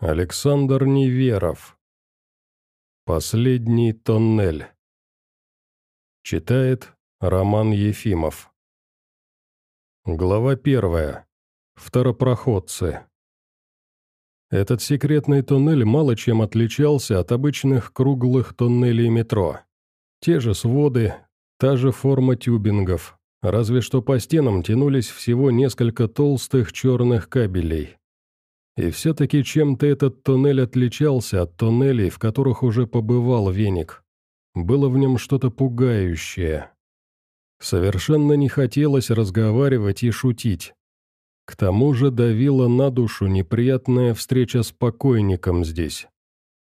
Александр Неверов. Последний тоннель. Читает Роман Ефимов. Глава первая. Второпроходцы. Этот секретный туннель мало чем отличался от обычных круглых туннелей метро. Те же своды, та же форма тюбингов, разве что по стенам тянулись всего несколько толстых черных кабелей. И все-таки чем-то этот туннель отличался от туннелей, в которых уже побывал веник. Было в нем что-то пугающее. Совершенно не хотелось разговаривать и шутить. К тому же давила на душу неприятная встреча с покойником здесь.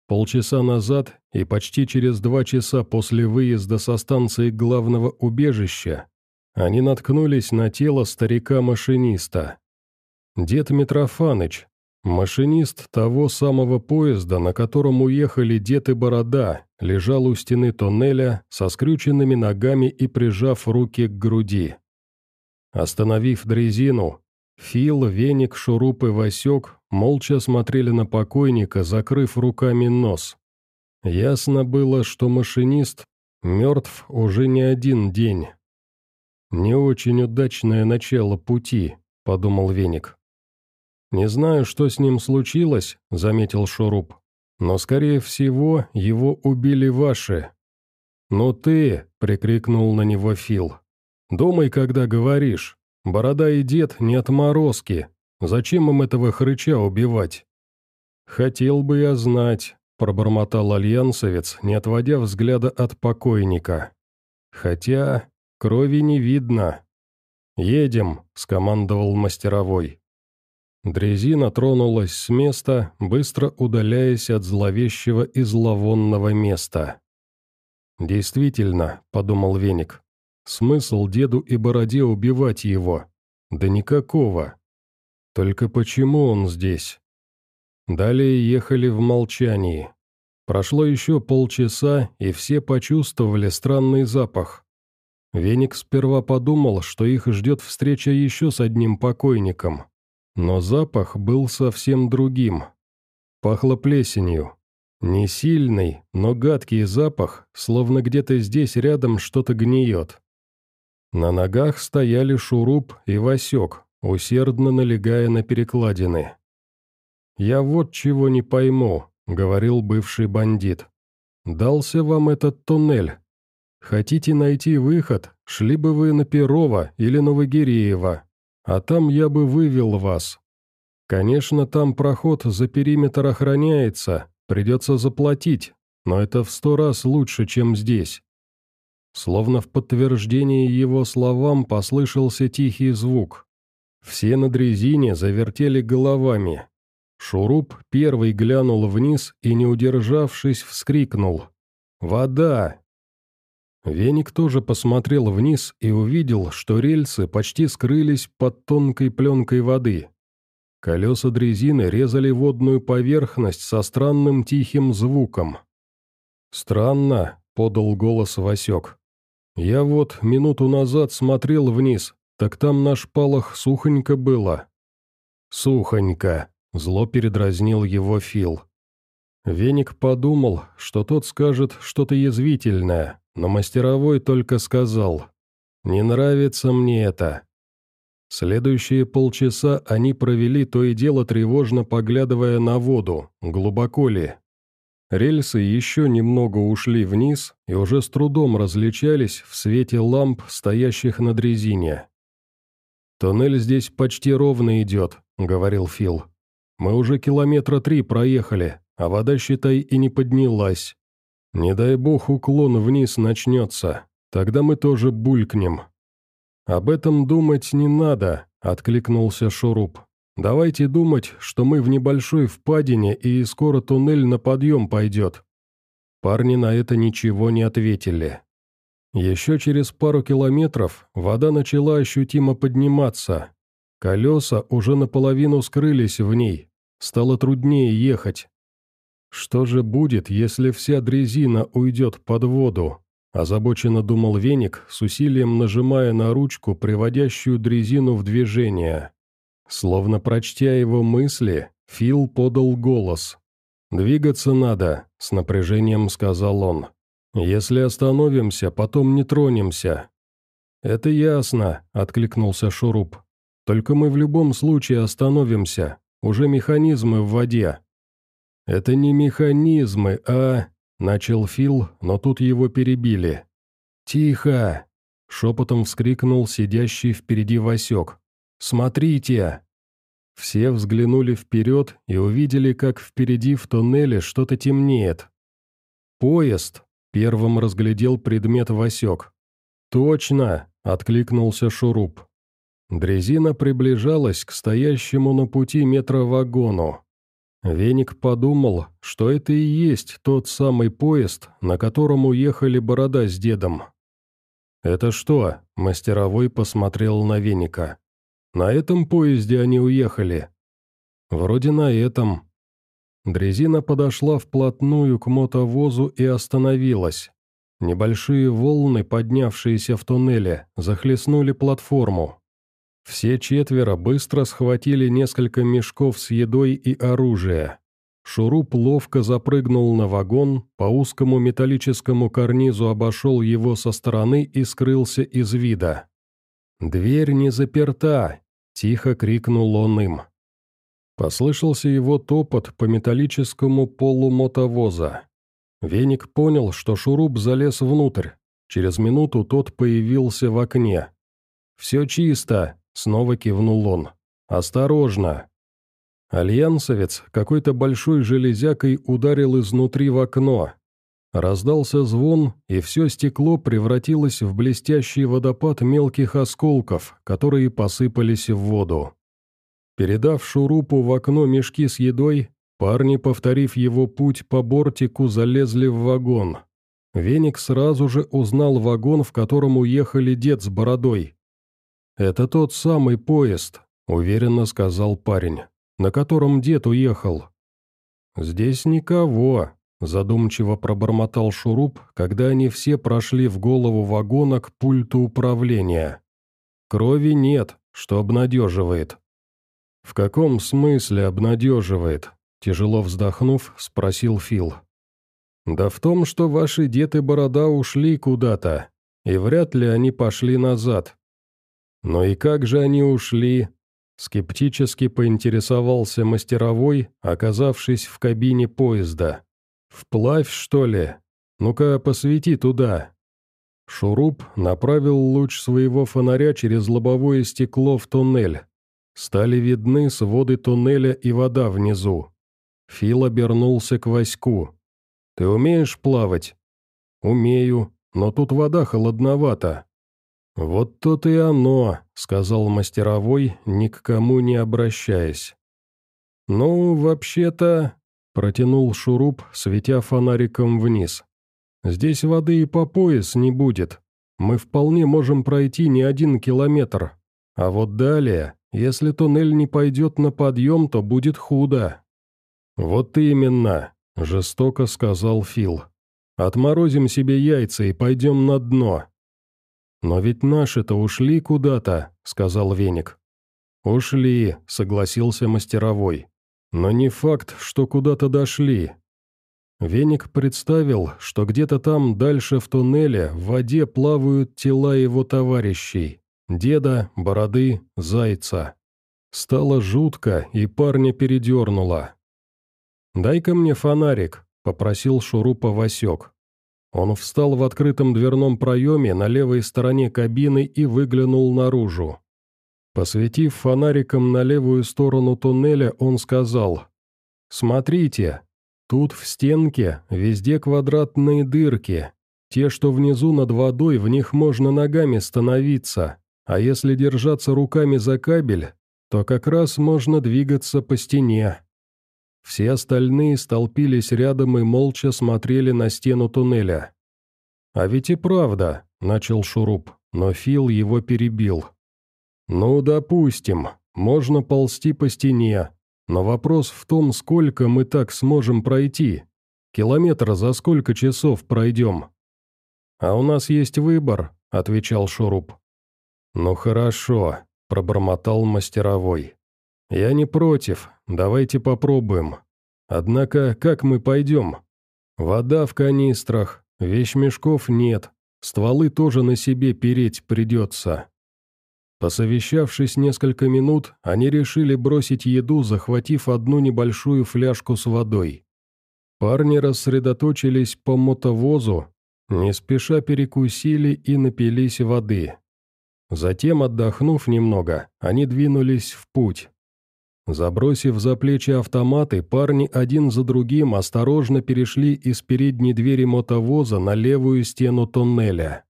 Полчаса назад и почти через два часа после выезда со станции главного убежища они наткнулись на тело старика-машиниста. Дед Митрофаныч, Машинист того самого поезда, на котором уехали дед и борода, лежал у стены тоннеля со скрюченными ногами и прижав руки к груди. Остановив дрезину, Фил, Веник, Шуруп и Васек молча смотрели на покойника, закрыв руками нос. Ясно было, что машинист мертв уже не один день. «Не очень удачное начало пути», — подумал Веник. «Не знаю, что с ним случилось», — заметил Шуруп. «Но, скорее всего, его убили ваши». «Ну ты», — прикрикнул на него Фил. «Думай, когда говоришь. Борода и дед не отморозки. Зачем им этого хрыча убивать?» «Хотел бы я знать», — пробормотал альянсовец, не отводя взгляда от покойника. «Хотя крови не видно». «Едем», — скомандовал мастеровой. Дрезина тронулась с места, быстро удаляясь от зловещего и зловонного места. «Действительно», — подумал Веник, — «смысл деду и бороде убивать его? Да никакого. Только почему он здесь?» Далее ехали в молчании. Прошло еще полчаса, и все почувствовали странный запах. Веник сперва подумал, что их ждет встреча еще с одним покойником. Но запах был совсем другим. Пахло плесенью. Не сильный, но гадкий запах, словно где-то здесь рядом что-то гниет. На ногах стояли Шуруп и Васек, усердно налегая на перекладины. «Я вот чего не пойму», — говорил бывший бандит. «Дался вам этот туннель. Хотите найти выход, шли бы вы на Перова или Новогиреева, а там я бы вывел вас. Конечно, там проход за периметр охраняется, придется заплатить, но это в сто раз лучше, чем здесь». Словно в подтверждение его словам послышался тихий звук. Все на дрезине завертели головами. Шуруп первый глянул вниз и, не удержавшись, вскрикнул. «Вода! Веник тоже посмотрел вниз и увидел, что рельсы почти скрылись под тонкой пленкой воды. Колеса дрезины резали водную поверхность со странным тихим звуком. «Странно», — подал голос Васек. «Я вот минуту назад смотрел вниз, так там наш палах сухонько было». «Сухонько», — зло передразнил его Фил. Веник подумал, что тот скажет что-то язвительное, но мастеровой только сказал «Не нравится мне это». Следующие полчаса они провели то и дело тревожно поглядывая на воду, глубоко ли. Рельсы еще немного ушли вниз и уже с трудом различались в свете ламп, стоящих на дрезине. «Туннель здесь почти ровно идет», — говорил Фил. «Мы уже километра три проехали, а вода, считай, и не поднялась. Не дай бог уклон вниз начнется, тогда мы тоже булькнем». «Об этом думать не надо», — откликнулся Шуруп. «Давайте думать, что мы в небольшой впадине и скоро туннель на подъем пойдет». Парни на это ничего не ответили. Еще через пару километров вода начала ощутимо подниматься. Колеса уже наполовину скрылись в ней. Стало труднее ехать. Что же будет, если вся дрезина уйдет под воду? Озабоченно думал веник, с усилием нажимая на ручку, приводящую дрезину в движение. Словно прочтя его мысли, Фил подал голос. «Двигаться надо», — с напряжением сказал он. «Если остановимся, потом не тронемся». «Это ясно», — откликнулся Шуруп. «Только мы в любом случае остановимся. Уже механизмы в воде». «Это не механизмы, а...» — начал Фил, но тут его перебили. «Тихо!» — шепотом вскрикнул сидящий впереди Васек. «Смотрите!» Все взглянули вперед и увидели, как впереди в туннеле что-то темнеет. «Поезд!» — первым разглядел предмет Васек. «Точно!» — откликнулся Шуруп. Дрезина приближалась к стоящему на пути метровагону. Веник подумал, что это и есть тот самый поезд, на котором уехали Борода с дедом. «Это что?» – мастеровой посмотрел на Веника. «На этом поезде они уехали?» «Вроде на этом». Дрезина подошла вплотную к мотовозу и остановилась. Небольшие волны, поднявшиеся в туннеле, захлестнули платформу. Все четверо быстро схватили несколько мешков с едой и оружием. Шуруп ловко запрыгнул на вагон, по узкому металлическому карнизу обошел его со стороны и скрылся из вида. «Дверь не заперта!» – тихо крикнул он им. Послышался его топот по металлическому полу мотовоза. Веник понял, что Шуруп залез внутрь. Через минуту тот появился в окне. «Все чисто!» Снова кивнул он. «Осторожно!» Альянсовец какой-то большой железякой ударил изнутри в окно. Раздался звон, и все стекло превратилось в блестящий водопад мелких осколков, которые посыпались в воду. Передав шурупу в окно мешки с едой, парни, повторив его путь по бортику, залезли в вагон. Веник сразу же узнал вагон, в котором уехали дед с бородой, «Это тот самый поезд», — уверенно сказал парень, «на котором дед уехал». «Здесь никого», — задумчиво пробормотал Шуруп, когда они все прошли в голову вагона к пульту управления. «Крови нет, что обнадеживает». «В каком смысле обнадеживает?» – тяжело вздохнув, спросил Фил. «Да в том, что ваши дед и борода ушли куда-то, и вряд ли они пошли назад. «Но и как же они ушли?» Скептически поинтересовался мастеровой, оказавшись в кабине поезда. «Вплавь, что ли? Ну-ка, посвети туда». Шуруп направил луч своего фонаря через лобовое стекло в туннель. Стали видны своды туннеля и вода внизу. Фил обернулся к Ваську. «Ты умеешь плавать?» «Умею, но тут вода холодновата. «Вот тут и оно», — сказал мастеровой, ни к кому не обращаясь. «Ну, вообще-то...» — протянул шуруп, светя фонариком вниз. «Здесь воды и по пояс не будет. Мы вполне можем пройти не один километр. А вот далее, если туннель не пойдет на подъем, то будет худо». «Вот именно», — жестоко сказал Фил. «Отморозим себе яйца и пойдем на дно». «Но ведь наши-то ушли куда-то», — сказал Веник. «Ушли», — согласился мастеровой. «Но не факт, что куда-то дошли». Веник представил, что где-то там, дальше в туннеле, в воде плавают тела его товарищей. Деда, Бороды, Зайца. Стало жутко, и парня передернуло. «Дай-ка мне фонарик», — попросил Шурупа Васек. Он встал в открытом дверном проеме на левой стороне кабины и выглянул наружу. Посветив фонариком на левую сторону туннеля, он сказал, «Смотрите, тут в стенке везде квадратные дырки. Те, что внизу над водой, в них можно ногами становиться, а если держаться руками за кабель, то как раз можно двигаться по стене. Все остальные столпились рядом и молча смотрели на стену туннеля. «А ведь и правда», — начал Шуруп, но Фил его перебил. «Ну, допустим, можно ползти по стене, но вопрос в том, сколько мы так сможем пройти. Километр за сколько часов пройдем?» «А у нас есть выбор», — отвечал Шуруп. «Ну хорошо», — пробормотал мастеровой. «Я не против, давайте попробуем. Однако, как мы пойдем? Вода в канистрах, вещмешков нет, стволы тоже на себе переть придется». Посовещавшись несколько минут, они решили бросить еду, захватив одну небольшую фляжку с водой. Парни рассредоточились по мотовозу, не спеша перекусили и напились воды. Затем, отдохнув немного, они двинулись в путь. Забросив за плечи автоматы, парни один за другим осторожно перешли из передней двери мотовоза на левую стену тоннеля.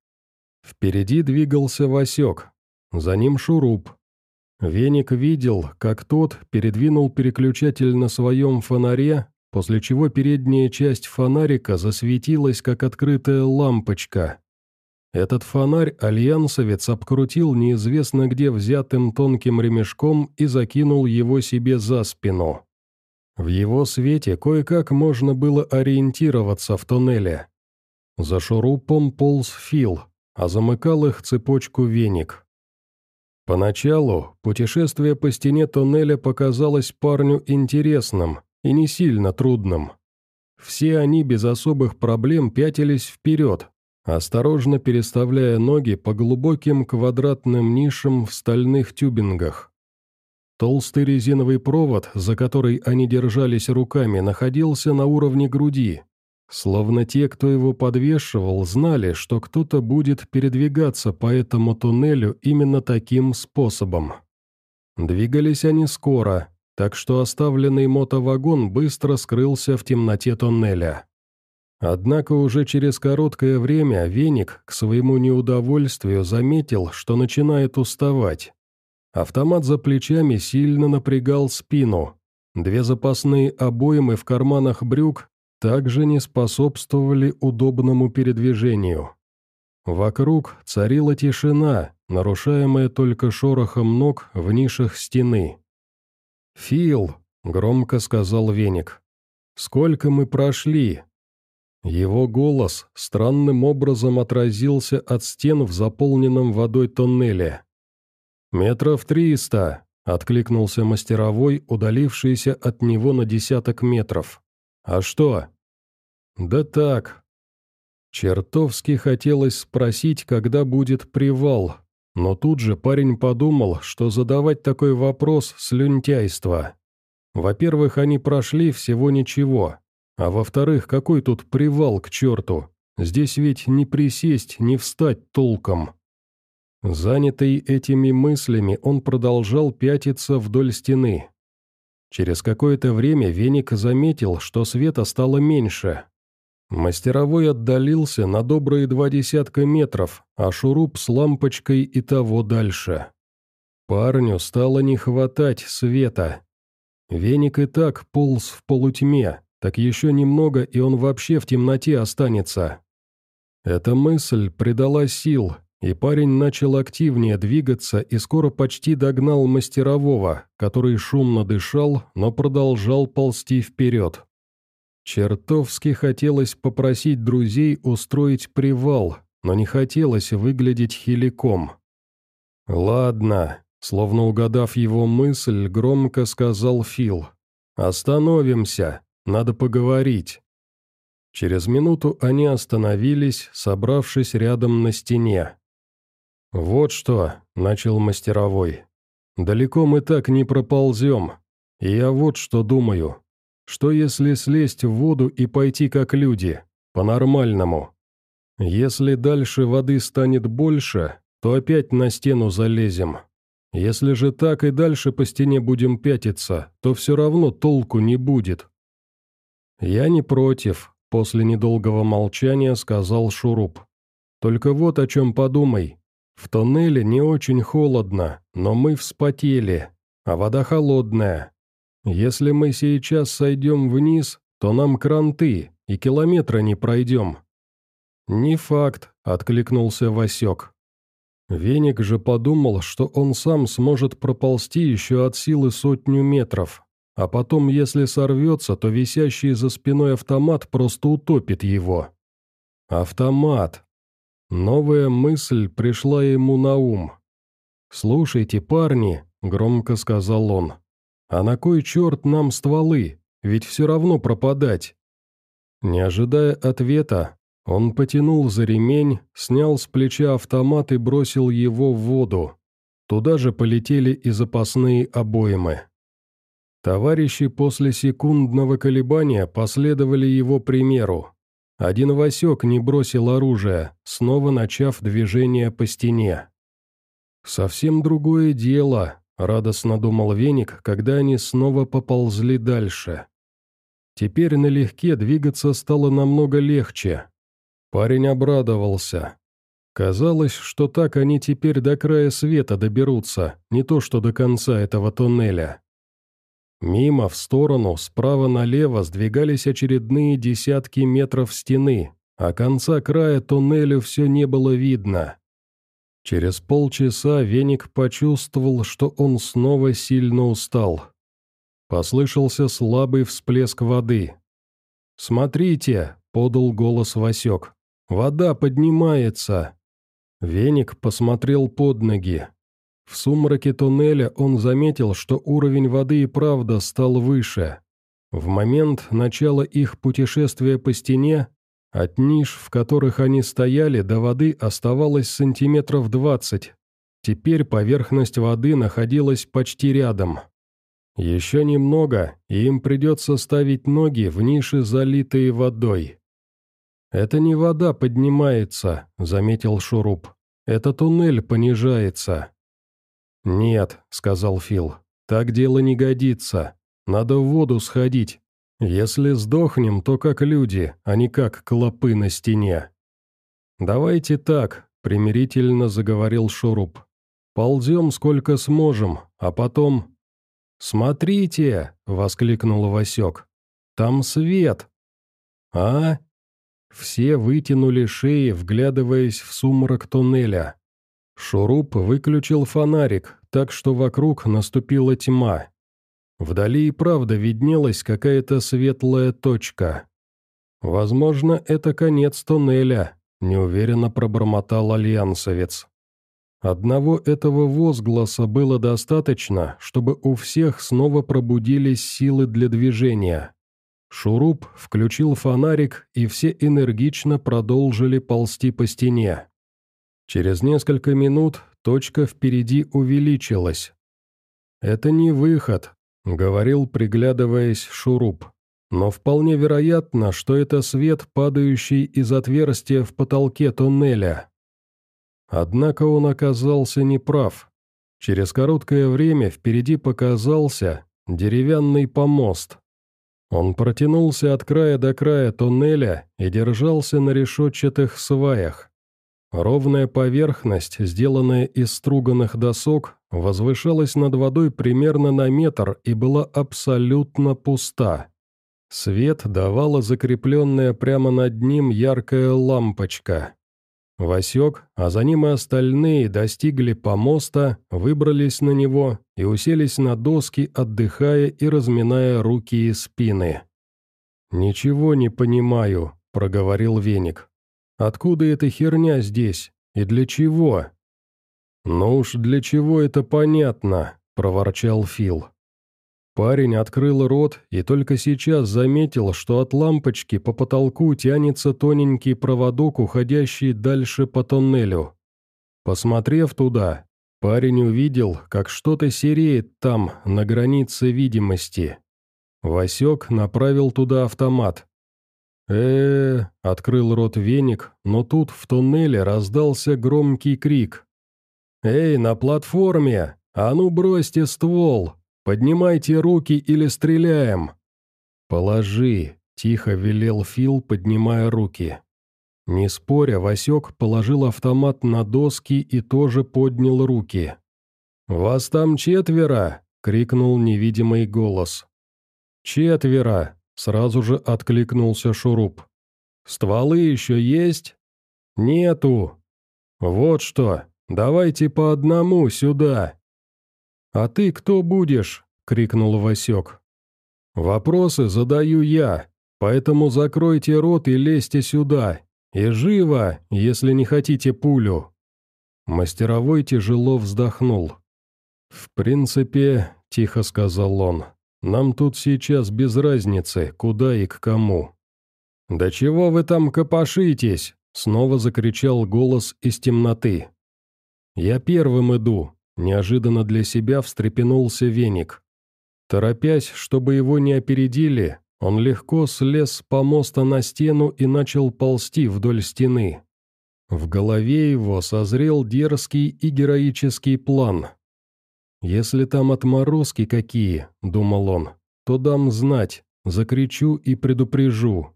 Впереди двигался Васек, за ним шуруп. Веник видел, как тот передвинул переключатель на своем фонаре, после чего передняя часть фонарика засветилась, как открытая лампочка. Этот фонарь альянсовец обкрутил неизвестно где взятым тонким ремешком и закинул его себе за спину. В его свете кое-как можно было ориентироваться в туннеле. За шурупом полз Фил, а замыкал их цепочку веник. Поначалу путешествие по стене тоннеля показалось парню интересным и не сильно трудным. Все они без особых проблем пятились вперед, осторожно переставляя ноги по глубоким квадратным нишам в стальных тюбингах. Толстый резиновый провод, за который они держались руками, находился на уровне груди, Словно те, кто его подвешивал, знали, что кто-то будет передвигаться по этому туннелю именно таким способом. Двигались они скоро, так что оставленный мотовагон быстро скрылся в темноте туннеля. Однако уже через короткое время Веник, к своему неудовольствию, заметил, что начинает уставать. Автомат за плечами сильно напрягал спину. Две запасные обоймы в карманах брюк также не способствовали удобному передвижению. Вокруг царила тишина, нарушаемая только шорохом ног в нишах стены. «Фил», — громко сказал Веник, — «сколько мы прошли?» Его голос странным образом отразился от стен в заполненном водой тоннеле. «Метров триста», — откликнулся мастеровой, удалившийся от него на десяток метров. «А что?» «Да так». Чертовски хотелось спросить, когда будет привал, но тут же парень подумал, что задавать такой вопрос – слюнтяйство. Во-первых, они прошли всего ничего, а во-вторых, какой тут привал к черту? Здесь ведь не присесть, не встать толком. Занятый этими мыслями, он продолжал пятиться вдоль стены. Через какое-то время Веник заметил, что света стало меньше. Мастеровой отдалился на добрые два десятка метров, а шуруп с лампочкой и того дальше. Парню стало не хватать света. Веник и так полз в полутьме, так еще немного, и он вообще в темноте останется. Эта мысль придала сил, и парень начал активнее двигаться и скоро почти догнал мастерового, который шумно дышал, но продолжал ползти вперед. Чертовски хотелось попросить друзей устроить привал, но не хотелось выглядеть хиликом. «Ладно», словно угадав его мысль, громко сказал Фил. «Остановимся, надо поговорить». Через минуту они остановились, собравшись рядом на стене. «Вот что», — начал мастеровой, — «далеко мы так не проползем. Я вот что думаю. Что если слезть в воду и пойти как люди, по-нормальному? Если дальше воды станет больше, то опять на стену залезем. Если же так и дальше по стене будем пятиться, то все равно толку не будет». «Я не против», — после недолгого молчания сказал Шуруп. «Только вот о чем подумай. В тоннеле не очень холодно, но мы вспотели, а вода холодная. Если мы сейчас сойдем вниз, то нам кранты, и километра не пройдем». «Не факт», — откликнулся Васек. Веник же подумал, что он сам сможет проползти еще от силы сотню метров, а потом, если сорвется, то висящий за спиной автомат просто утопит его. Автомат. Новая мысль пришла ему на ум. «Слушайте, парни», — громко сказал он, А на кой черт нам стволы? Ведь все равно пропадать. Не ожидая ответа, он потянул за ремень, снял с плеча автомат и бросил его в воду. Туда же полетели и запасные обоймы. Товарищи после секундного колебания последовали его примеру. Один Васек не бросил оружие, снова начав движение по стене. «Совсем другое дело», — радостно думал Веник, когда они снова поползли дальше. Теперь налегке двигаться стало намного легче. Парень обрадовался. Казалось, что так они теперь до края света доберутся, не то что до конца этого туннеля. Мимо, в сторону, справа налево сдвигались очередные десятки метров стены, а конца края туннеля все не было видно. Через полчаса Веник почувствовал, что он снова сильно устал. Послышался слабый всплеск воды. «Смотрите!» — подал голос Васек. «Вода поднимается!» Веник посмотрел под ноги. В сумраке туннеля он заметил, что уровень воды и правда стал выше. В момент начала их путешествия по стене от ниш, в которых они стояли, до воды оставалось сантиметров двадцать. Теперь поверхность воды находилась почти рядом. Еще немного, и им придется ставить ноги в ниши, залитые водой. «Это не вода поднимается», — заметил Шуруп. «Это туннель понижается». «Нет», — сказал Фил, — «так дело не годится. Надо в воду сходить. Если сдохнем, то как люди, а не как клопы на стене». «Давайте так», — примирительно заговорил Шуруп. «Ползем сколько сможем, а потом «Смотрите!» — воскликнул Васек. «Там свет!» «А?» Все вытянули шеи, вглядываясь в сумрак туннеля. Шуруп выключил фонарик, так что вокруг наступила тьма. Вдали и правда виднелась какая-то светлая точка. «Возможно, это конец туннеля», — неуверенно пробормотал альянсовец. Одного этого возгласа было достаточно, чтобы у всех снова пробудились силы для движения. Шуруп включил фонарик, и все энергично продолжили ползти по стене. Через несколько минут точка впереди увеличилась. «Это не выход», — говорил, приглядываясь Шуруп. «Но вполне вероятно, что это свет, падающий из отверстия в потолке туннеля». Однако он оказался неправ. Через короткое время впереди показался деревянный помост. Он протянулся от края до края туннеля и держался на решетчатых сваях. Ровная поверхность, сделанная из струганных досок, возвышалась над водой примерно на метр и была абсолютно пуста. Свет давала закрепленная прямо над ним яркая лампочка. Васек, а за ним и остальные достигли помоста, выбрались на него и уселись на доски, отдыхая и разминая руки и спины. «Ничего не понимаю», — проговорил Веник. «Откуда эта херня здесь? И для чего?» «Ну уж для чего это понятно», — проворчал Фил. Парень открыл рот и только сейчас заметил, что от лампочки по потолку тянется тоненький проводок, уходящий дальше по тоннелю. Посмотрев туда, парень увидел, как что-то сереет там, на границе видимости. Васек направил туда автомат. Э, открыл рот веник, но тут в туннеле раздался громкий крик. «Эй, на платформе! А ну бросьте ствол!» «Поднимайте руки или стреляем!» «Положи», — тихо велел Фил, поднимая руки. Не споря, Васек положил автомат на доски и тоже поднял руки. «Вас там четверо!» — крикнул невидимый голос. «Четверо!» — сразу же откликнулся Шуруп. «Стволы еще есть?» «Нету!» «Вот что, давайте по одному сюда!» «А ты кто будешь?» — крикнул Васек. «Вопросы задаю я, поэтому закройте рот и лезьте сюда. И живо, если не хотите пулю». Мастеровой тяжело вздохнул. «В принципе, — тихо сказал он, — нам тут сейчас без разницы, куда и к кому». «Да чего вы там копошитесь?» — снова закричал голос из темноты. «Я первым иду», — неожиданно для себя встрепенулся веник. Торопясь, чтобы его не опередили, он легко слез с помоста на стену и начал ползти вдоль стены. В голове его созрел дерзкий и героический план. «Если там отморозки какие», — думал он, — «то дам знать, закричу и предупрежу».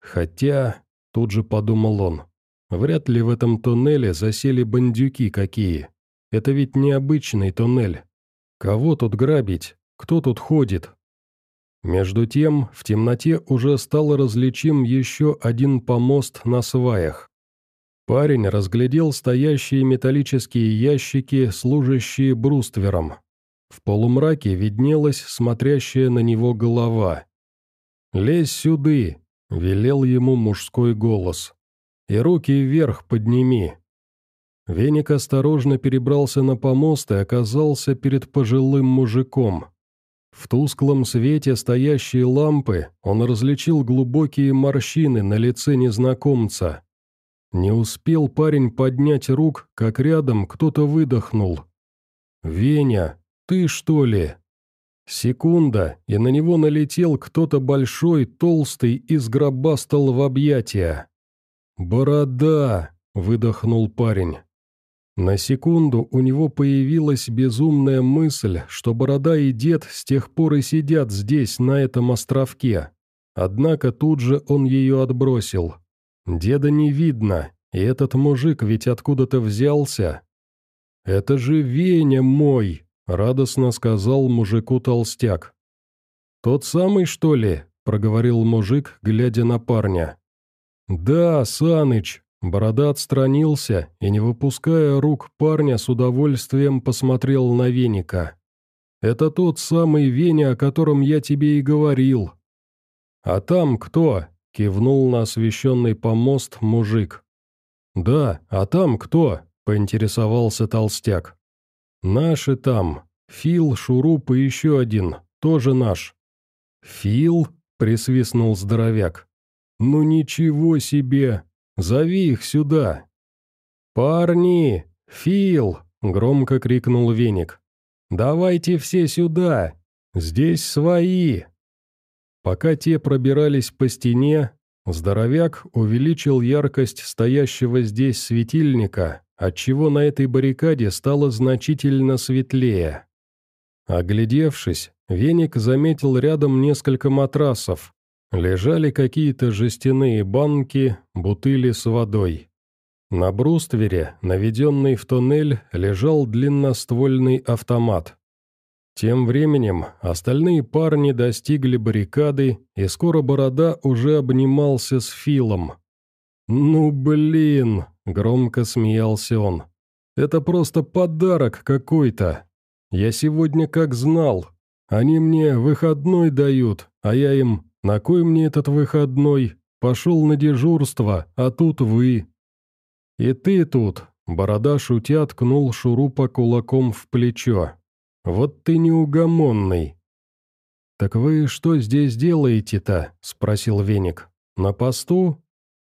Хотя, тут же подумал он, вряд ли в этом туннеле засели бандюки какие. Это ведь необычный туннель. Кого тут грабить? Кто тут ходит? Между тем, в темноте уже стал различим еще один помост на сваях. Парень разглядел стоящие металлические ящики, служащие бруствером. В полумраке виднелась смотрящая на него голова. «Лезь сюды!» — велел ему мужской голос. «И руки вверх подними!» Веник осторожно перебрался на помост и оказался перед пожилым мужиком. В тусклом свете стоящей лампы он различил глубокие морщины на лице незнакомца. Не успел парень поднять рук, как рядом кто-то выдохнул. «Веня, ты что ли?» Секунда, и на него налетел кто-то большой, толстый и сгробастал в объятия. «Борода!» — выдохнул парень. На секунду у него появилась безумная мысль, что Борода и Дед с тех пор и сидят здесь, на этом островке. Однако тут же он ее отбросил. Деда не видно, и этот мужик ведь откуда-то взялся. «Это же Веня мой!» — радостно сказал мужику толстяк. «Тот самый, что ли?» — проговорил мужик, глядя на парня. «Да, Саныч!» — Борода отстранился и, не выпуская рук парня, с удовольствием посмотрел на веника. «Это тот самый Веня, о котором я тебе и говорил». «А там кто?» — кивнул на освещенный помост мужик. «Да, а там кто?» — поинтересовался толстяк. «Наши там. Фил, Шуруп и еще один. Тоже наш». «Фил?» — присвистнул здоровяк. «Ну ничего себе! Зови их сюда!» «Парни! Фил!» — громко крикнул Веник. «Давайте все сюда! Здесь свои!» Пока те пробирались по стене, здоровяк увеличил яркость стоящего здесь светильника, отчего на этой баррикаде стало значительно светлее. Оглядевшись, веник заметил рядом несколько матрасов. Лежали какие-то жестяные банки, бутыли с водой. На бруствере, наведенный в туннель, лежал длинноствольный автомат. Тем временем остальные парни достигли баррикады, и скоро Борода уже обнимался с Филом. «Ну блин!» — громко смеялся он. «Это просто подарок какой-то. Я сегодня как знал. Они мне выходной дают, а я им, на кой мне этот выходной? Пошел на дежурство, а тут вы». «И ты тут», — Борода шутя ткнул Шурупа кулаком в плечо. «Вот ты неугомонный». «Так вы что здесь делаете-то?» — спросил Веник. «На посту?»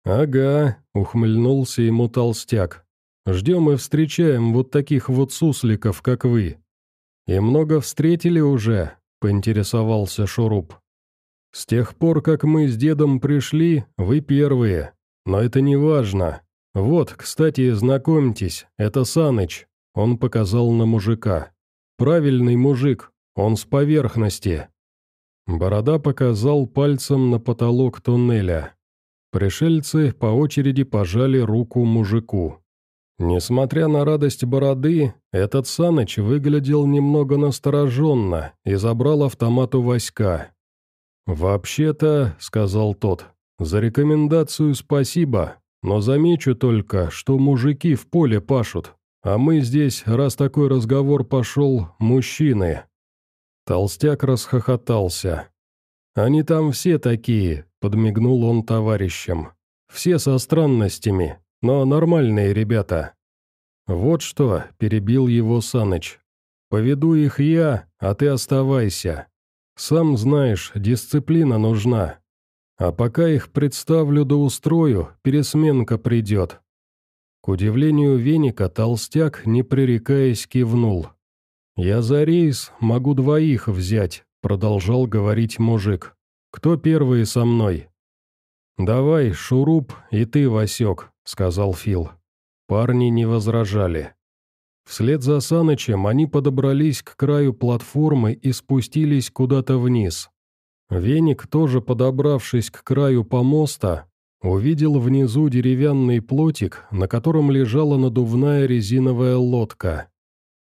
«Ага», — ухмыльнулся ему толстяк. «Ждем и встречаем вот таких вот сусликов, как вы». «И много встретили уже?» — поинтересовался Шуруп. «С тех пор, как мы с дедом пришли, вы первые. Но это не важно. Вот, кстати, знакомьтесь, это Саныч». Он показал на мужика. Правильный мужик, он с поверхности». Борода показал пальцем на потолок туннеля. Пришельцы по очереди пожали руку мужику. Несмотря на радость бороды, этот Саныч выглядел немного настороженно и забрал автомат у Васька. «Вообще-то», — сказал тот, — «за рекомендацию спасибо, но замечу только, что мужики в поле пашут, а мы здесь, раз такой разговор пошел, мужчины». Толстяк расхохотался. «Они там все такие», — подмигнул он товарищам. «Все со странностями, но нормальные ребята». «Вот что», — перебил его Саныч. Поведу их я, а ты оставайся. Сам знаешь, дисциплина нужна. А пока их представлю да устрою, пересменка придет». К удивлению Веника, толстяк, не пререкаясь, кивнул. «Я за рейс могу двоих взять», — продолжал говорить мужик. «Кто первый со мной?» «Давай, Шуруп, и ты, Васек», — сказал Фил. Парни не возражали. Вслед за Санычем они подобрались к краю платформы и спустились куда-то вниз. Веник, тоже подобравшись к краю помоста, увидел внизу деревянный плотик, на котором лежала надувная резиновая лодка.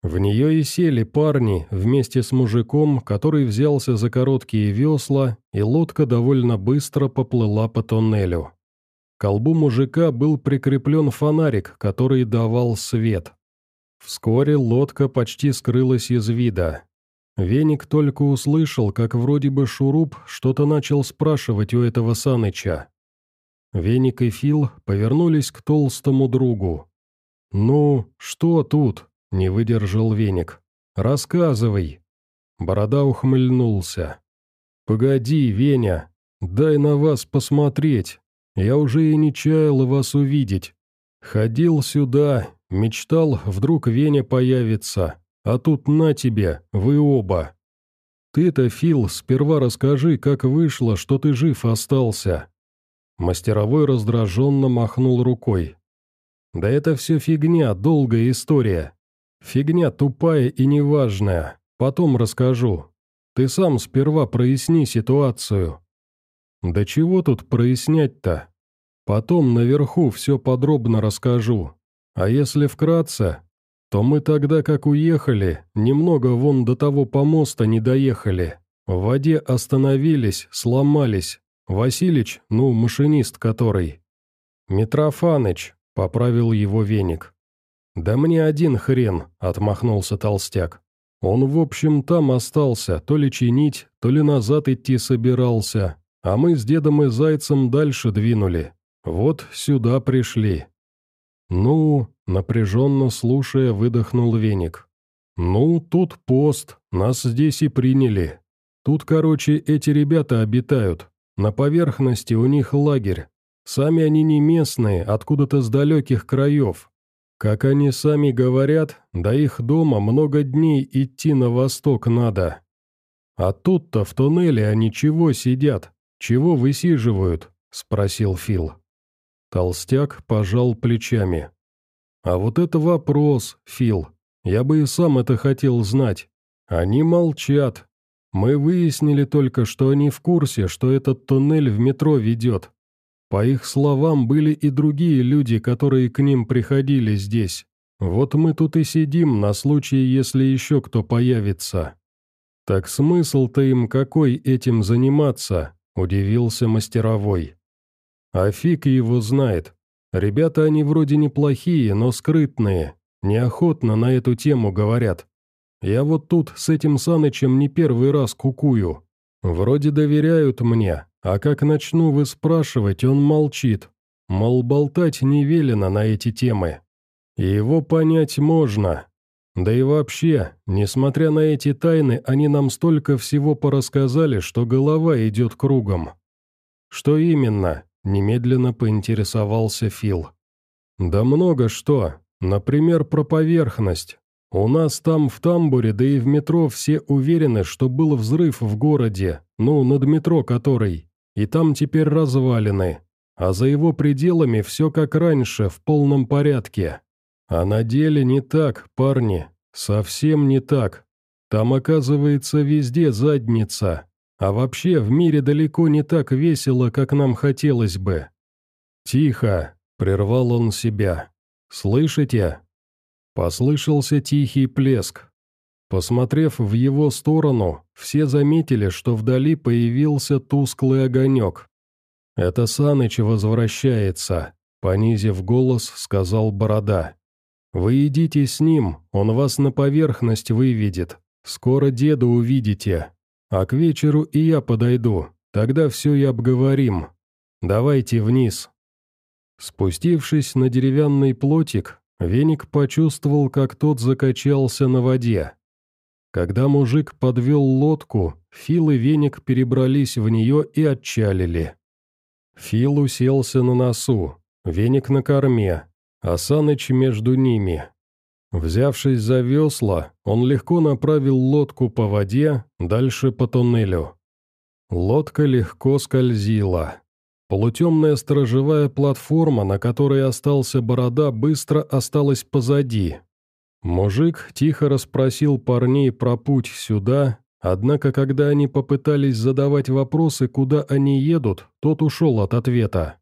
В нее и сели парни вместе с мужиком, который взялся за короткие весла, и лодка довольно быстро поплыла по тоннелю. К колбу мужика был прикреплен фонарик, который давал свет. Вскоре лодка почти скрылась из вида. Веник только услышал, как вроде бы Шуруп что-то начал спрашивать у этого Саныча. Веник и Фил повернулись к толстому другу. «Ну, что тут?» — не выдержал Веник. «Рассказывай». Борода ухмыльнулся. «Погоди, Веня, дай на вас посмотреть. Я уже и не чаял вас увидеть. Ходил сюда, мечтал, вдруг Веня появится, а тут на тебе, вы оба. Ты-то, Фил, сперва расскажи, как вышло, что ты жив остался». Мастеровой раздраженно махнул рукой. «Да это все фигня, долгая история. Фигня тупая и неважная. Потом расскажу. Ты сам сперва проясни ситуацию. «Да чего тут прояснять-то? Потом наверху все подробно расскажу. А если вкратце, то мы тогда, как уехали, немного вон до того помоста не доехали. В воде остановились, сломались. Василич, ну, машинист который. Митрофаныч, поправил его веник. «Да мне один хрен», — отмахнулся толстяк. «Он, в общем, там остался, то ли чинить, то ли назад идти собирался, а мы с дедом и зайцем дальше двинули. Вот сюда пришли. Ну, напряженно слушая, выдохнул веник. Ну, тут пост, нас здесь и приняли. Тут, короче, эти ребята обитают. На поверхности у них лагерь. Сами они не местные, откуда-то с далеких краев. Как они сами говорят, до их дома много дней идти на восток надо. А тут-то в туннеле они чего сидят? «Чего высиживают?» – спросил Фил. Толстяк пожал плечами. «А вот это вопрос, Фил. Я бы и сам это хотел знать. Они молчат. Мы выяснили только, что они в курсе, что этот туннель в метро ведет. По их словам, были и другие люди, которые к ним приходили здесь. Вот мы тут и сидим на случай, если еще кто появится. Так смысл-то им какой этим заниматься? Удивился мастеровой. А фиг его знает. Ребята они вроде неплохие, но скрытные. Неохотно на эту тему говорят. Я вот тут с этим Санычем не первый раз кукую. Вроде доверяют мне, а как начну выспрашивать, он молчит. Мол, болтать не велено на эти темы. его понять можно, да и вообще, несмотря на эти тайны, они нам столько всего порассказали, что голова идет кругом. Что именно? Немедленно поинтересовался Фил. Да много что. Например, про поверхность. У нас там в тамбуре, да и в метро все уверены, что был взрыв в городе, ну, над метро который, и там теперь развалины. А за его пределами все как раньше, в полном порядке. А на деле не так, парни, совсем не так. Там, оказывается, везде задница. А вообще в мире далеко не так весело, как нам хотелось бы. «Тихо!» — прервал он себя. «Слышите?» Послышался тихий плеск. Посмотрев в его сторону, все заметили, что вдали появился тусклый огонек. «Это Саныч возвращается», — понизив голос, сказал Борода. Вы идите с ним, он вас на поверхность выведет. Скоро деда увидите. А к вечеру и я подойду, тогда все и обговорим. Давайте вниз». Спустившись на деревянный плотик, Веник почувствовал, как тот закачался на воде. Когда мужик подвел лодку, Фил и Веник перебрались в нее и отчалили. Фил уселся на носу, Веник на корме, а Саныч между ними. Взявшись за весла, он легко направил лодку по воде, дальше по туннелю. Лодка легко скользила. Полутемная сторожевая платформа, на которой остался борода, быстро осталась позади, Мужик тихо расспросил парней про путь сюда, однако когда они попытались задавать вопросы, куда они едут, тот ушел от ответа.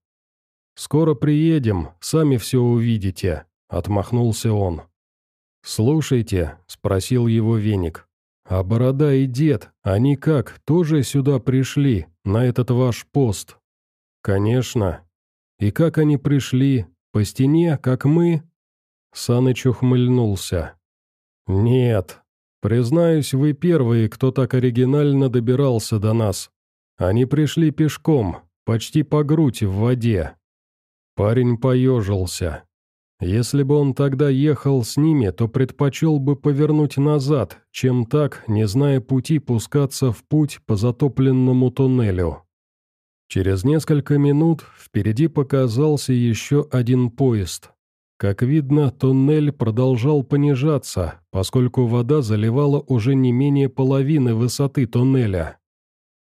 «Скоро приедем, сами все увидите», — отмахнулся он. «Слушайте», — спросил его веник, — «а борода и дед, они как, тоже сюда пришли, на этот ваш пост?» «Конечно. И как они пришли? По стене, как мы?» Саныч ухмыльнулся. «Нет. Признаюсь, вы первые, кто так оригинально добирался до нас. Они пришли пешком, почти по грудь в воде». Парень поежился. Если бы он тогда ехал с ними, то предпочел бы повернуть назад, чем так, не зная пути, пускаться в путь по затопленному туннелю. Через несколько минут впереди показался еще один поезд. Как видно, туннель продолжал понижаться, поскольку вода заливала уже не менее половины высоты туннеля.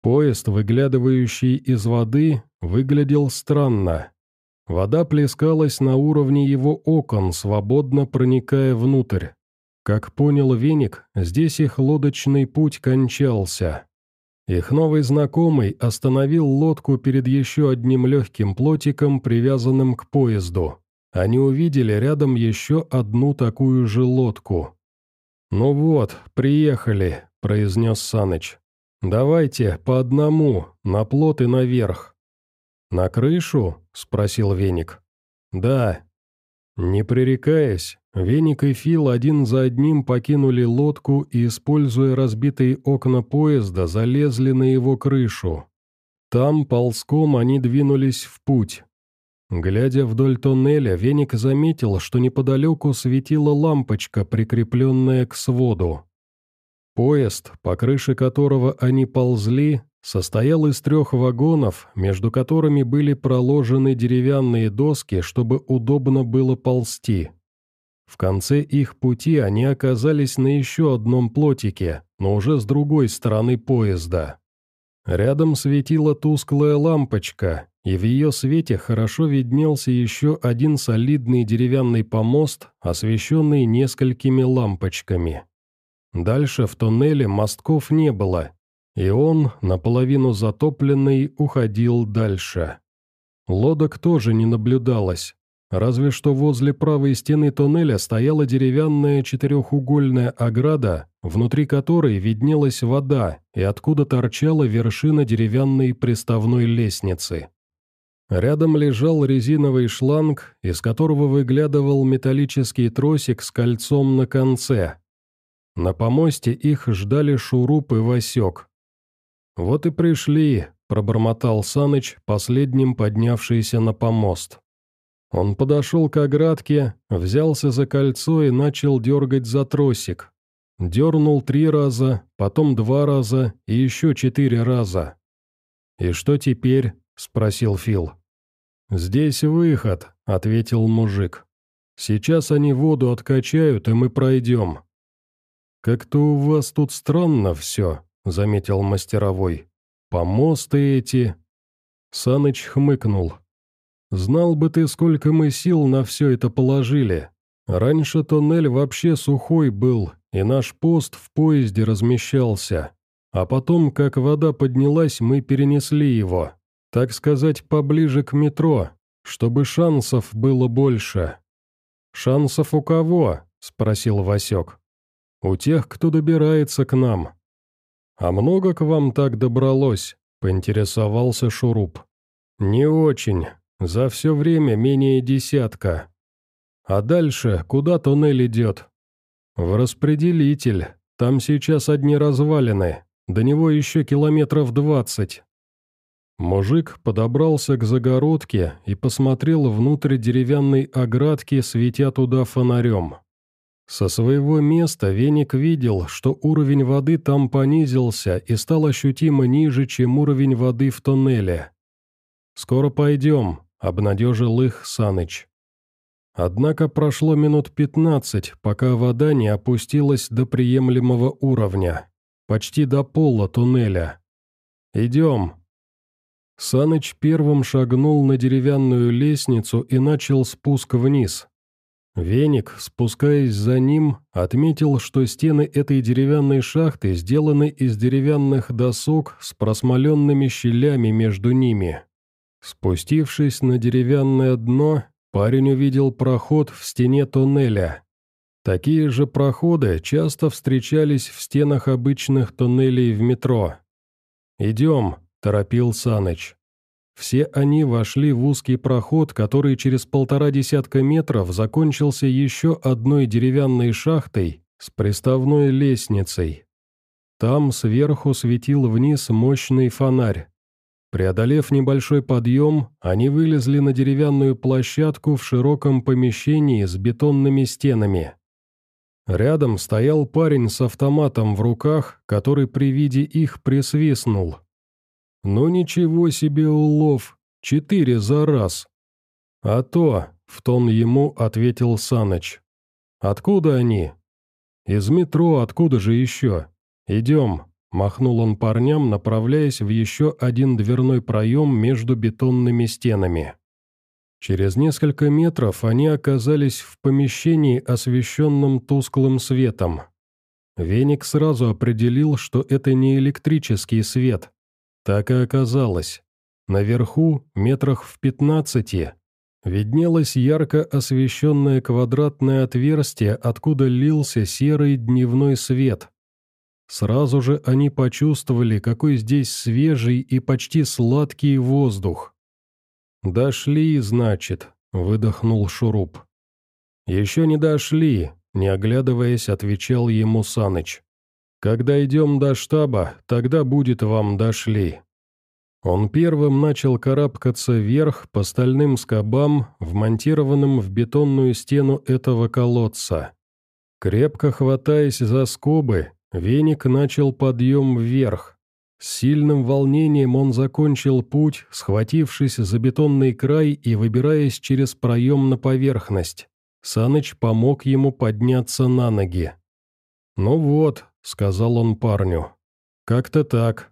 Поезд, выглядывающий из воды, выглядел странно. Вода плескалась на уровне его окон, свободно проникая внутрь. Как понял Веник, здесь их лодочный путь кончался. Их новый знакомый остановил лодку перед еще одним легким плотиком, привязанным к поезду они увидели рядом еще одну такую же лодку. «Ну вот, приехали», — произнес Саныч. «Давайте по одному, на плот и наверх». «На крышу?» — спросил Веник. «Да». Не пререкаясь, Веник и Фил один за одним покинули лодку и, используя разбитые окна поезда, залезли на его крышу. Там ползком они двинулись в путь. Глядя вдоль тоннеля, Веник заметил, что неподалеку светила лампочка, прикрепленная к своду. Поезд, по крыше которого они ползли, состоял из трех вагонов, между которыми были проложены деревянные доски, чтобы удобно было ползти. В конце их пути они оказались на еще одном плотике, но уже с другой стороны поезда. Рядом светила тусклая лампочка, и в ее свете хорошо виднелся еще один солидный деревянный помост, освещенный несколькими лампочками. Дальше в туннеле мостков не было, и он, наполовину затопленный, уходил дальше. Лодок тоже не наблюдалось, разве что возле правой стены туннеля стояла деревянная четырехугольная ограда, внутри которой виднелась вода и откуда торчала вершина деревянной приставной лестницы. Рядом лежал резиновый шланг, из которого выглядывал металлический тросик с кольцом на конце. На помосте их ждали Шуруп и Васек. «Вот и пришли», — пробормотал Саныч, последним поднявшийся на помост. Он подошел к оградке, взялся за кольцо и начал дергать за тросик. Дернул три раза, потом два раза и еще четыре раза. «И что теперь?» — спросил Фил. «Здесь выход», — ответил мужик. «Сейчас они воду откачают, и мы пройдем». «Как-то у вас тут странно все», — заметил мастеровой. «Помосты эти...» Саныч хмыкнул. «Знал бы ты, сколько мы сил на все это положили. Раньше тоннель вообще сухой был, и наш пост в поезде размещался. А потом, как вода поднялась, мы перенесли его. Так сказать, поближе к метро, чтобы шансов было больше». «Шансов у кого?» — спросил Васек. «У тех, кто добирается к нам». «А много к вам так добралось?» — поинтересовался Шуруп. «Не очень. За все время менее десятка. А дальше куда туннель идет?» «В распределитель. Там сейчас одни развалины. До него еще километров двадцать. Мужик подобрался к загородке и посмотрел внутрь деревянной оградки, светя туда фонарем. Со своего места Веник видел, что уровень воды там понизился и стал ощутимо ниже, чем уровень воды в тоннеле. «Скоро пойдем», — обнадежил их Саныч. Однако прошло минут пятнадцать, пока вода не опустилась до приемлемого уровня, почти до пола туннеля. «Идем». Саныч первым шагнул на деревянную лестницу и начал спуск вниз, Веник, спускаясь за ним, отметил, что стены этой деревянной шахты сделаны из деревянных досок с просмоленными щелями между ними. Спустившись на деревянное дно, парень увидел проход в стене тоннеля. Такие же проходы часто встречались в стенах обычных тоннелей в метро. «Идем», — торопил Саныч. Все они вошли в узкий проход, который через полтора десятка метров закончился еще одной деревянной шахтой с приставной лестницей. Там сверху светил вниз мощный фонарь. Преодолев небольшой подъем, они вылезли на деревянную площадку в широком помещении с бетонными стенами. Рядом стоял парень с автоматом в руках, который при виде их присвистнул. «Ну ничего себе улов! Четыре за раз!» «А то!» — в тон ему ответил Саныч. «Откуда они?» «Из метро, откуда же еще? Идем!» — махнул он парням, направляясь в еще один дверной проем между бетонными стенами. Через несколько метров они оказались в помещении, освещенном тусклым светом. Веник сразу определил, что это не электрический свет, так и оказалось. Наверху, метрах в пятнадцати, виднелось ярко освещенное квадратное отверстие, откуда лился серый дневной свет. Сразу же они почувствовали, какой здесь свежий и почти сладкий воздух. «Дошли, значит», — выдохнул Шуруп. «Еще не дошли», — не оглядываясь, отвечал ему Саныч. Когда идем до штаба, тогда будет вам дошли». Он первым начал карабкаться вверх по стальным скобам, вмонтированным в бетонную стену этого колодца. Крепко хватаясь за скобы, веник начал подъем вверх. С сильным волнением он закончил путь, схватившись за бетонный край и выбираясь через проем на поверхность. Саныч помог ему подняться на ноги. «Ну вот, — сказал он парню. «Как-то так».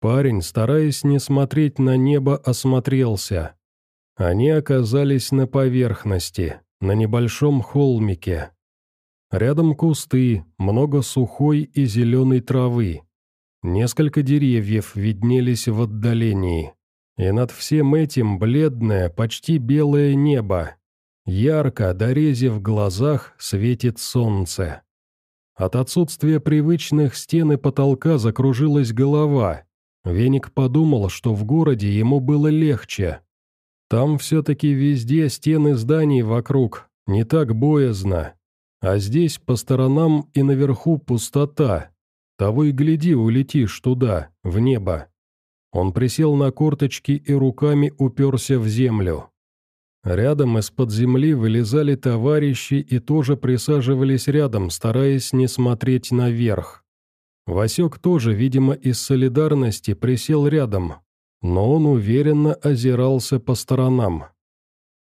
Парень, стараясь не смотреть на небо, осмотрелся. Они оказались на поверхности, на небольшом холмике. Рядом кусты, много сухой и зеленой травы. Несколько деревьев виднелись в отдалении. И над всем этим бледное, почти белое небо. Ярко, дорезив в глазах, светит солнце. От отсутствия привычных стен и потолка закружилась голова. Веник подумал, что в городе ему было легче. Там все-таки везде стены зданий вокруг, не так боязно. А здесь по сторонам и наверху пустота. Того и гляди, улетишь туда, в небо. Он присел на корточки и руками уперся в землю. Рядом из-под земли вылезали товарищи и тоже присаживались рядом, стараясь не смотреть наверх. Васек тоже, видимо, из солидарности присел рядом, но он уверенно озирался по сторонам.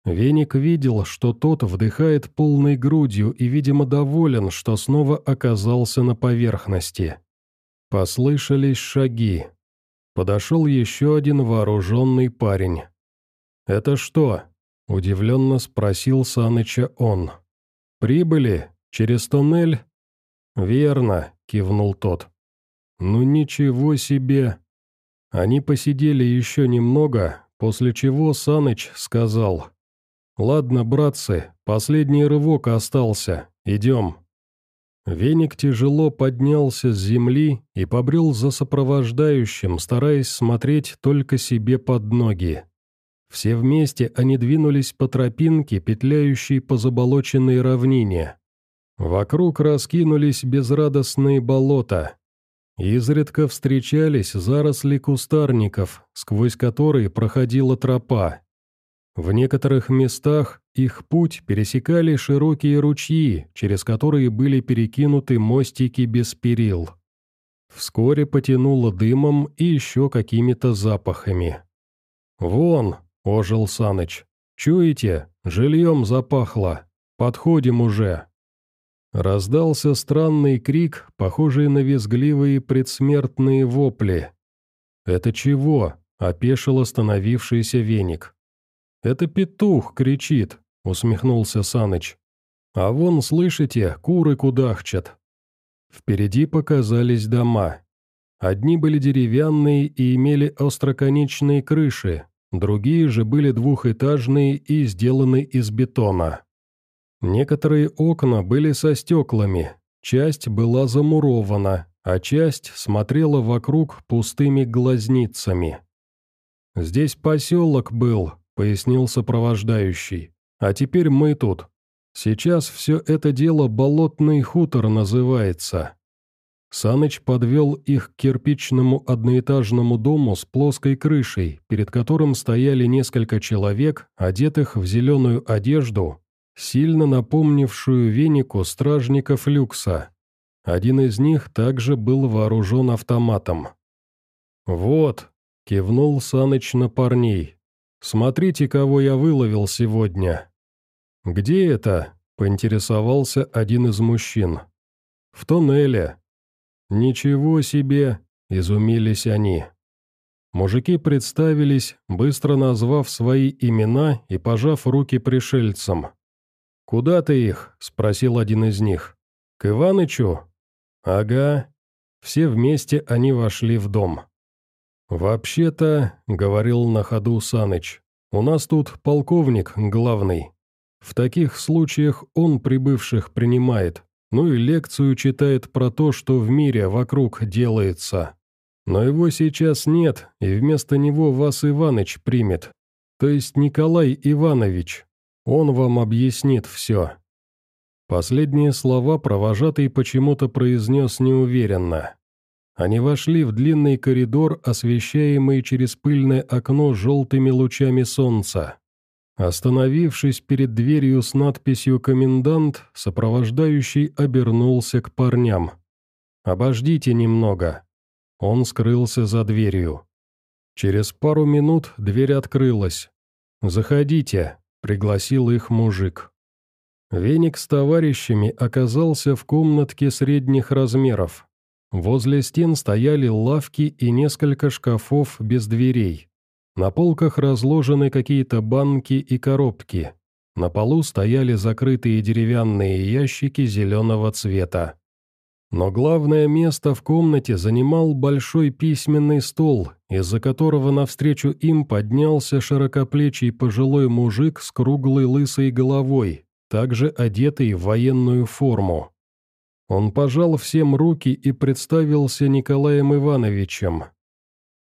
Веник видел, что тот вдыхает полной грудью и, видимо, доволен, что снова оказался на поверхности. Послышались шаги. Подошел еще один вооруженный парень. «Это что?» Удивленно спросил Саныча он. «Прибыли? Через туннель?» «Верно», — кивнул тот. «Ну ничего себе!» Они посидели еще немного, после чего Саныч сказал. «Ладно, братцы, последний рывок остался, идем». Веник тяжело поднялся с земли и побрел за сопровождающим, стараясь смотреть только себе под ноги. Все вместе они двинулись по тропинке, петляющей по заболоченной равнине. Вокруг раскинулись безрадостные болота. Изредка встречались заросли кустарников, сквозь которые проходила тропа. В некоторых местах их путь пересекали широкие ручьи, через которые были перекинуты мостики без перил. Вскоре потянуло дымом и еще какими-то запахами. «Вон!» — ожил Саныч. «Чуете? Жильем запахло. Подходим уже!» Раздался странный крик, похожий на визгливые предсмертные вопли. «Это чего?» — опешил остановившийся веник. «Это петух кричит», — усмехнулся Саныч. «А вон, слышите, куры кудахчат». Впереди показались дома. Одни были деревянные и имели остроконечные крыши, другие же были двухэтажные и сделаны из бетона. Некоторые окна были со стеклами, часть была замурована, а часть смотрела вокруг пустыми глазницами. «Здесь поселок был», — пояснил сопровождающий, — «а теперь мы тут. Сейчас все это дело болотный хутор называется». Саныч подвел их к кирпичному одноэтажному дому с плоской крышей, перед которым стояли несколько человек, одетых в зеленую одежду сильно напомнившую венику стражников люкса. Один из них также был вооружен автоматом. «Вот», — кивнул Саныч на парней, — «смотрите, кого я выловил сегодня». «Где это?» — поинтересовался один из мужчин. «В тоннеле». «Ничего себе!» — изумились они. Мужики представились, быстро назвав свои имена и пожав руки пришельцам. «Куда ты их?» – спросил один из них. «К Иванычу?» «Ага». Все вместе они вошли в дом. «Вообще-то», — говорил на ходу Саныч, — «у нас тут полковник главный. В таких случаях он прибывших принимает, ну и лекцию читает про то, что в мире вокруг делается. Но его сейчас нет, и вместо него вас Иваныч примет, то есть Николай Иванович. Он вам объяснит все». Последние слова провожатый почему-то произнес неуверенно. Они вошли в длинный коридор, освещаемый через пыльное окно желтыми лучами солнца. Остановившись перед дверью с надписью «Комендант», сопровождающий обернулся к парням. «Обождите немного». Он скрылся за дверью. Через пару минут дверь открылась. «Заходите», пригласил их мужик. Веник с товарищами оказался в комнатке средних размеров. Возле стен стояли лавки и несколько шкафов без дверей. На полках разложены какие-то банки и коробки. На полу стояли закрытые деревянные ящики зеленого цвета. Но главное место в комнате занимал большой письменный стол, из-за которого навстречу им поднялся широкоплечий пожилой мужик с круглой лысой головой, также одетый в военную форму. Он пожал всем руки и представился Николаем Ивановичем.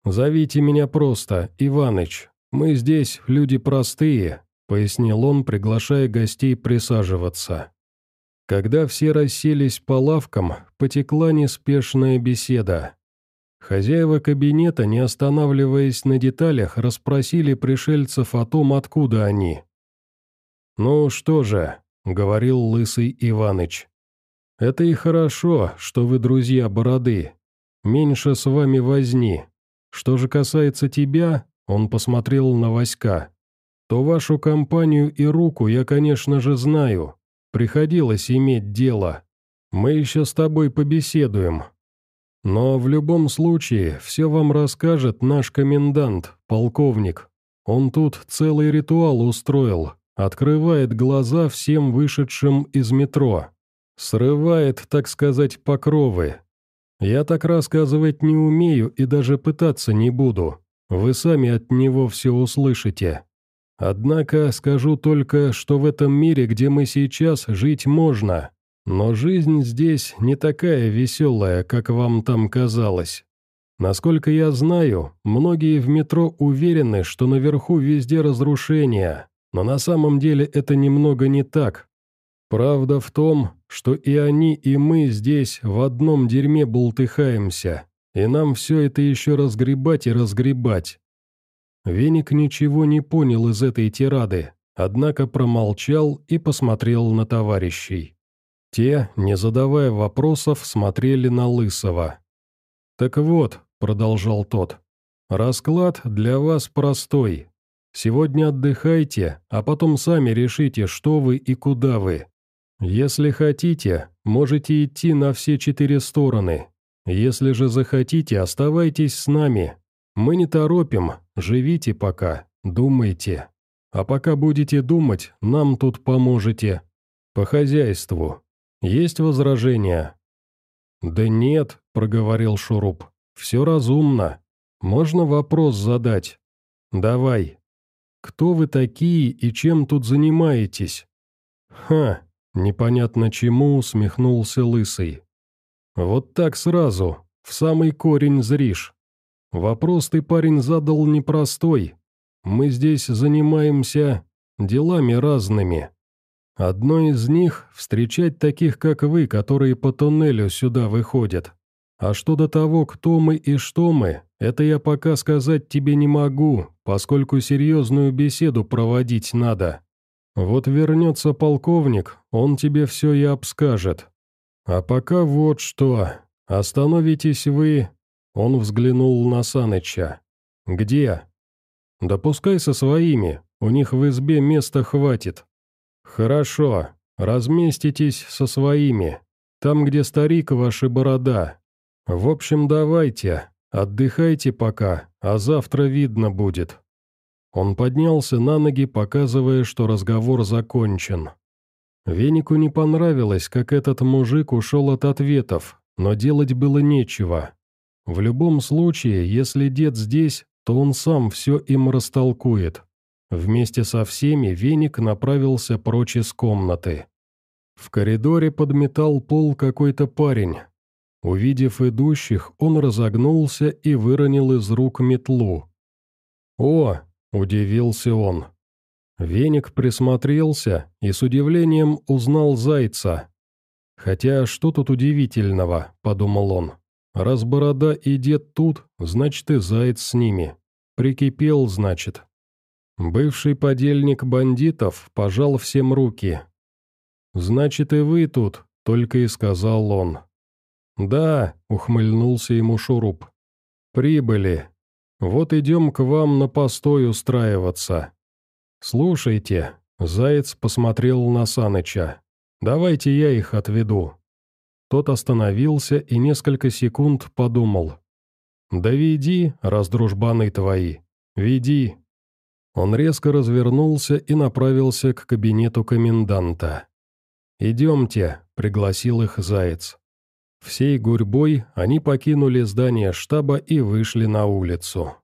«Зовите меня просто, Иваныч. Мы здесь люди простые», — пояснил он, приглашая гостей присаживаться. Когда все расселись по лавкам, потекла неспешная беседа. Хозяева кабинета, не останавливаясь на деталях, расспросили пришельцев о том, откуда они. «Ну что же», — говорил лысый Иваныч, — «это и хорошо, что вы друзья Бороды. Меньше с вами возни. Что же касается тебя, — он посмотрел на Васька, — то вашу компанию и руку я, конечно же, знаю. Приходилось иметь дело. Мы еще с тобой побеседуем. Но в любом случае, все вам расскажет наш комендант, полковник. Он тут целый ритуал устроил, открывает глаза всем вышедшим из метро. Срывает, так сказать, покровы. Я так рассказывать не умею и даже пытаться не буду. Вы сами от него все услышите. Однако скажу только, что в этом мире, где мы сейчас, жить можно. Но жизнь здесь не такая веселая, как вам там казалось. Насколько я знаю, многие в метро уверены, что наверху везде разрушения, но на самом деле это немного не так. Правда в том, что и они, и мы здесь в одном дерьме болтыхаемся, и нам все это еще разгребать и разгребать. Веник ничего не понял из этой тирады, однако промолчал и посмотрел на товарищей. Те, не задавая вопросов, смотрели на Лысого. «Так вот», — продолжал тот, — «расклад для вас простой. Сегодня отдыхайте, а потом сами решите, что вы и куда вы. Если хотите, можете идти на все четыре стороны. Если же захотите, оставайтесь с нами. Мы не торопим, живите пока, думайте. А пока будете думать, нам тут поможете. По хозяйству. Есть возражения?» «Да нет», — проговорил Шуруп. «Все разумно. Можно вопрос задать?» «Давай. Кто вы такие и чем тут занимаетесь?» «Ха!» — непонятно чему усмехнулся Лысый. «Вот так сразу, в самый корень зришь. Вопрос ты, парень, задал непростой. Мы здесь занимаемся делами разными. Одно из них — встречать таких, как вы, которые по туннелю сюда выходят. А что до того, кто мы и что мы, это я пока сказать тебе не могу, поскольку серьезную беседу проводить надо. Вот вернется полковник, он тебе все и обскажет. А пока вот что. Остановитесь вы...» Он взглянул на Саныча. «Где?» «Да пускай со своими, у них в избе места хватит». «Хорошо, разместитесь со своими, там, где старик ваша борода. В общем, давайте, отдыхайте пока, а завтра видно будет». Он поднялся на ноги, показывая, что разговор закончен. Венику не понравилось, как этот мужик ушел от ответов, но делать было нечего. В любом случае, если дед здесь, то он сам все им растолкует. Вместе со всеми веник направился прочь из комнаты. В коридоре подметал пол какой-то парень. Увидев идущих, он разогнулся и выронил из рук метлу. «О!» – удивился он. Веник присмотрелся и с удивлением узнал зайца. «Хотя что тут удивительного?» – подумал он. «Раз борода и дед тут, значит и заяц с ними. Прикипел, значит». Бывший подельник бандитов пожал всем руки. «Значит, и вы тут», — только и сказал он. «Да», — ухмыльнулся ему Шуруп. «Прибыли. Вот идем к вам на постой устраиваться. Слушайте», — Заяц посмотрел на Саныча. «Давайте я их отведу». Тот остановился и несколько секунд подумал. «Да веди, раз дружбаны твои, веди». Он резко развернулся и направился к кабинету коменданта. «Идемте», — пригласил их Заяц. Всей гурьбой они покинули здание штаба и вышли на улицу.